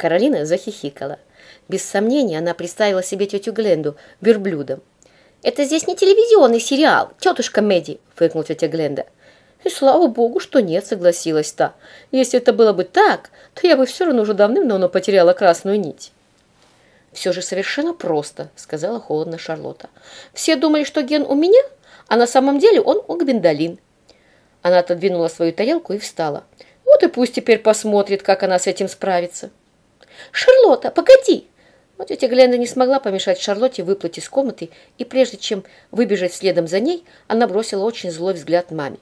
Каролина захихикала. Без сомнения, она представила себе тетю Гленду верблюдом. «Это здесь не телевизионный сериал, тетушка Мэдди», — фыркнула тетя Гленда. «И слава богу, что нет», — согласилась та. «Если это было бы так, то я бы все равно уже давным-давно потеряла красную нить». «Все же совершенно просто», — сказала холодно Шарлотта. «Все думали, что Ген у меня, а на самом деле он у Гвиндолин». Она отодвинула свою тарелку и встала. «Вот и пусть теперь посмотрит, как она с этим справится». «Шарлотта, погоди!» Но тетя Гленда не смогла помешать Шарлотте выплыть из комнаты, и прежде чем выбежать следом за ней, она бросила очень злой взгляд маме.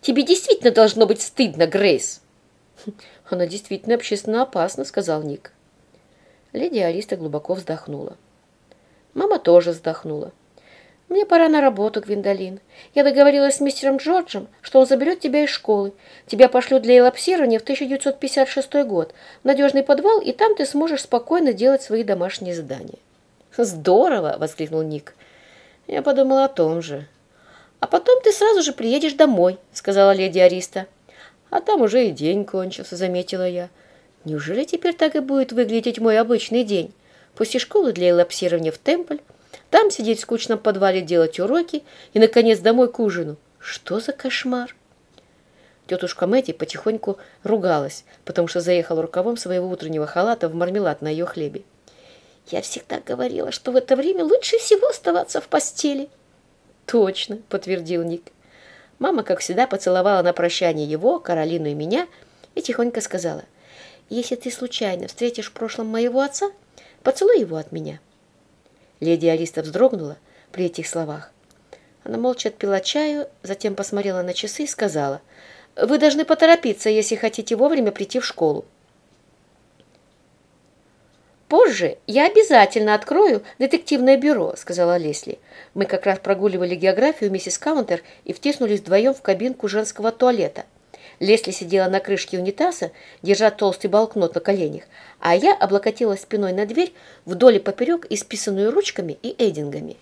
«Тебе действительно должно быть стыдно, Грейс!» «Она действительно общественно опасна», — сказал Ник. Леди Алиста глубоко вздохнула. Мама тоже вздохнула. «Мне пора на работу, Гвиндолин. Я договорилась с мистером Джорджем, что он заберет тебя из школы. Тебя пошлют для элапсирования в 1956 год, надежный подвал, и там ты сможешь спокойно делать свои домашние задания». «Здорово!» — воскликнул Ник. Я подумала о том же. «А потом ты сразу же приедешь домой», — сказала леди Ариста. «А там уже и день кончился», — заметила я. «Неужели теперь так и будет выглядеть мой обычный день? После школы для элапсирования в Темпль, там сидеть в скучном подвале, делать уроки и, наконец, домой к ужину. Что за кошмар? Тетушка Мэти потихоньку ругалась, потому что заехала рукавом своего утреннего халата в мармелад на ее хлебе. «Я всегда говорила, что в это время лучше всего оставаться в постели». «Точно», — подтвердил Ник. Мама, как всегда, поцеловала на прощание его, Каролину и меня и тихонько сказала, «Если ты случайно встретишь в прошлом моего отца, поцелуй его от меня». Леди Алиста вздрогнула при этих словах. Она молча отпила чаю, затем посмотрела на часы и сказала, «Вы должны поторопиться, если хотите вовремя прийти в школу». «Позже я обязательно открою детективное бюро», — сказала Лесли. «Мы как раз прогуливали географию миссис Каунтер и втиснулись вдвоем в кабинку женского туалета. Лесли сидела на крышке унитаза, держа толстый балкнот на коленях, а я облокотилась спиной на дверь вдоль и поперек, исписанную ручками и эдингами.